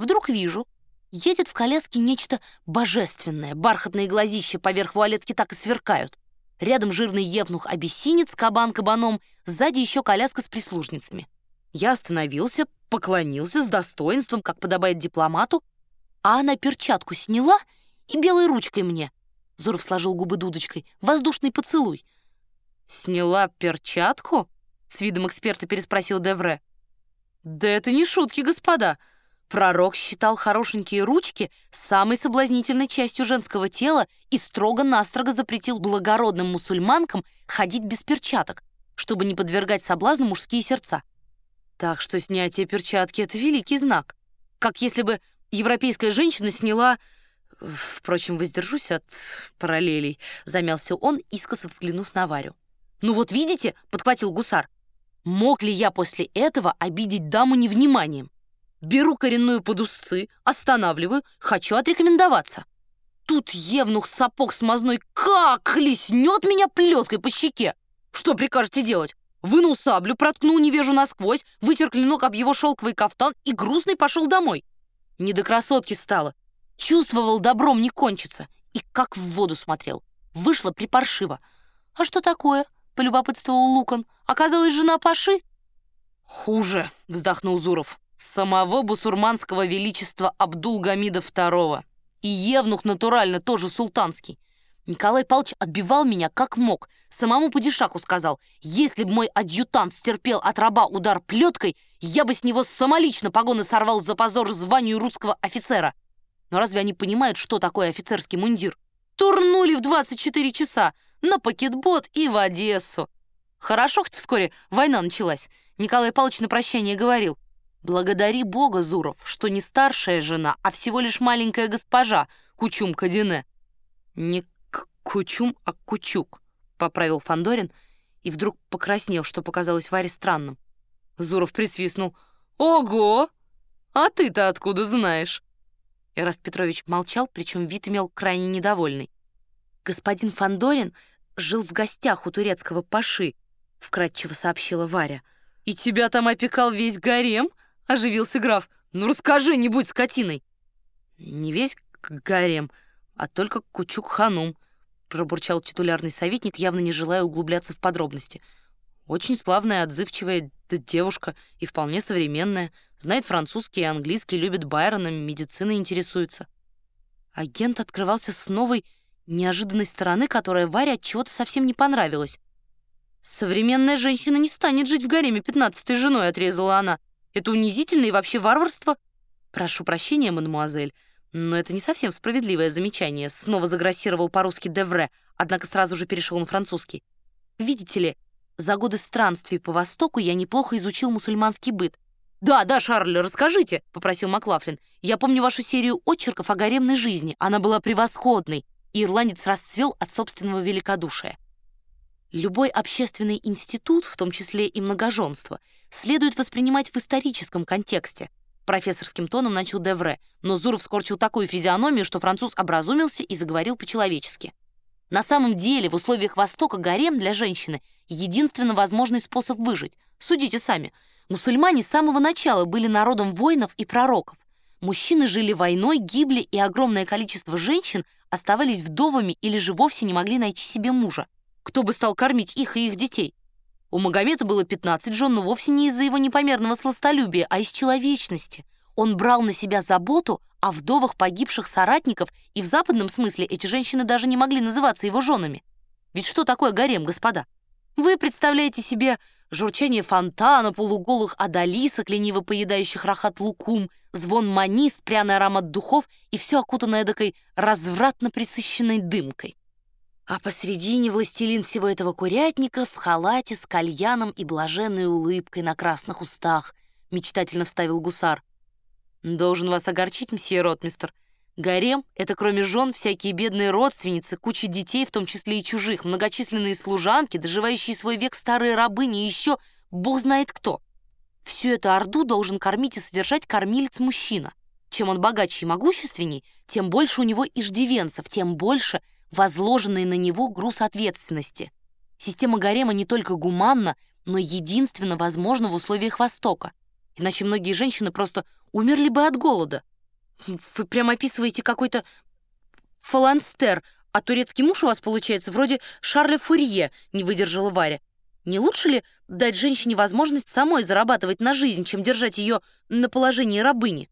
Вдруг вижу, едет в коляске нечто божественное, бархатные глазища поверх вуалетки так и сверкают. Рядом жирный евнух-абиссинец, кабан кабаном, сзади еще коляска с прислужницами. Я остановился, поклонился с достоинством, как подобает дипломату, а она перчатку сняла и белой ручкой мне. Зуров сложил губы дудочкой. Воздушный поцелуй. «Сняла перчатку?» — с видом эксперта переспросил Девре. «Да это не шутки, господа. Пророк считал хорошенькие ручки самой соблазнительной частью женского тела и строго-настрого запретил благородным мусульманкам ходить без перчаток, чтобы не подвергать соблазну мужские сердца. Так что снятие перчатки — это великий знак. Как если бы европейская женщина сняла... Впрочем, воздержусь от параллелей, замялся он, искоса взглянув на Варю. «Ну вот видите», — подхватил гусар, «мог ли я после этого обидеть даму невниманием? Беру коренную под узцы, останавливаю, хочу отрекомендоваться. Тут Евнух сапог смазной как хлестнет меня плеткой по щеке. Что прикажете делать? Вынул саблю, проткнул невежу насквозь, вытер клинок об его шелковый кафтан и грустный пошел домой. Не до красотки стало. Чувствовал, добром не кончится. И как в воду смотрел. Вышло припаршиво. «А что такое?» — полюбопытствовал Лукан. «Оказалось, жена Паши?» «Хуже», — вздохнул Зуров. «Самого бусурманского величества Абдул-Гамида II. И Евнух натурально тоже султанский. Николай Павлович отбивал меня как мог. Самому падишаху сказал, если бы мой адъютант стерпел от раба удар плеткой, я бы с него самолично погоны сорвал за позор званию русского офицера. Но разве они понимают, что такое офицерский мундир? Турнули в 24 часа на пакетбот и в Одессу. Хорошо, хоть вскоре война началась. Николай Павлович на прощание говорил, «Благодари Бога, Зуров, что не старшая жена, а всего лишь маленькая госпожа, Кучум Кадине». «Не «Кучум, а Кучук», — поправил Фандорин и вдруг покраснел, что показалось Варе странным. Зуров присвистнул. «Ого! А ты-то откуда знаешь?» Эраст Петрович молчал, причем вид имел крайне недовольный. «Господин Фандорин жил в гостях у турецкого паши», — вкратчиво сообщила Варя. «И тебя там опекал весь гарем?» — оживился граф. «Ну расскажи, не будь скотиной!» «Не весь гарем, а только Кучук-ханум», пробурчал титулярный советник, явно не желая углубляться в подробности. Очень славная, отзывчивая девушка и вполне современная. Знает французский и английский, любит Байрона, медициной интересуется. Агент открывался с новой, неожиданной стороны, которая Варе от чего-то совсем не понравилась. «Современная женщина не станет жить в гареме пятнадцатой женой», — отрезала она. «Это унизительно и вообще варварство». «Прошу прощения, мадемуазель», но это не совсем справедливое замечание, снова заграссировал по-русски Девре, однако сразу же перешел на французский. Видите ли, за годы странствий по Востоку я неплохо изучил мусульманский быт. «Да, да, Шарль, расскажите», — попросил Маклафлин. «Я помню вашу серию очерков о гаремной жизни. Она была превосходной, и ирландец расцвел от собственного великодушия». Любой общественный институт, в том числе и многоженство, следует воспринимать в историческом контексте — профессорским тоном начал Девре, но Зуров скорчил такую физиономию, что француз образумился и заговорил по-человечески. На самом деле, в условиях Востока гарем для женщины — единственно возможный способ выжить. Судите сами. Мусульмане с самого начала были народом воинов и пророков. Мужчины жили войной, гибли, и огромное количество женщин оставались вдовами или же вовсе не могли найти себе мужа. Кто бы стал кормить их и их детей? У Магомета было 15 жен, но вовсе не из-за его непомерного сластолюбия, а из человечности. Он брал на себя заботу о вдовах погибших соратников, и в западном смысле эти женщины даже не могли называться его женами. Ведь что такое гарем, господа? Вы представляете себе журчание фонтана, полуголых адалисок, лениво поедающих рахат лукум, звон манис, пряный аромат духов и все окутанное эдакой развратно присыщенной дымкой а посредине властелин всего этого курятника в халате с кальяном и блаженной улыбкой на красных устах, мечтательно вставил гусар. «Должен вас огорчить, мсье Ротмистер. Гарем — это кроме жен всякие бедные родственницы, куча детей, в том числе и чужих, многочисленные служанки, доживающие свой век старые рабыни и еще бог знает кто. Всю эту орду должен кормить и содержать кормилец-мужчина. Чем он богаче и могущественней, тем больше у него иждивенцев, тем больше — возложенный на него груз ответственности. Система гарема не только гуманна, но единственно возможна в условиях Востока. Иначе многие женщины просто умерли бы от голода. Вы прям описываете какой-то фаланстер, а турецкий муж у вас получается вроде Шарля Фурье, не выдержала Варя. Не лучше ли дать женщине возможность самой зарабатывать на жизнь, чем держать ее на положении рабыни?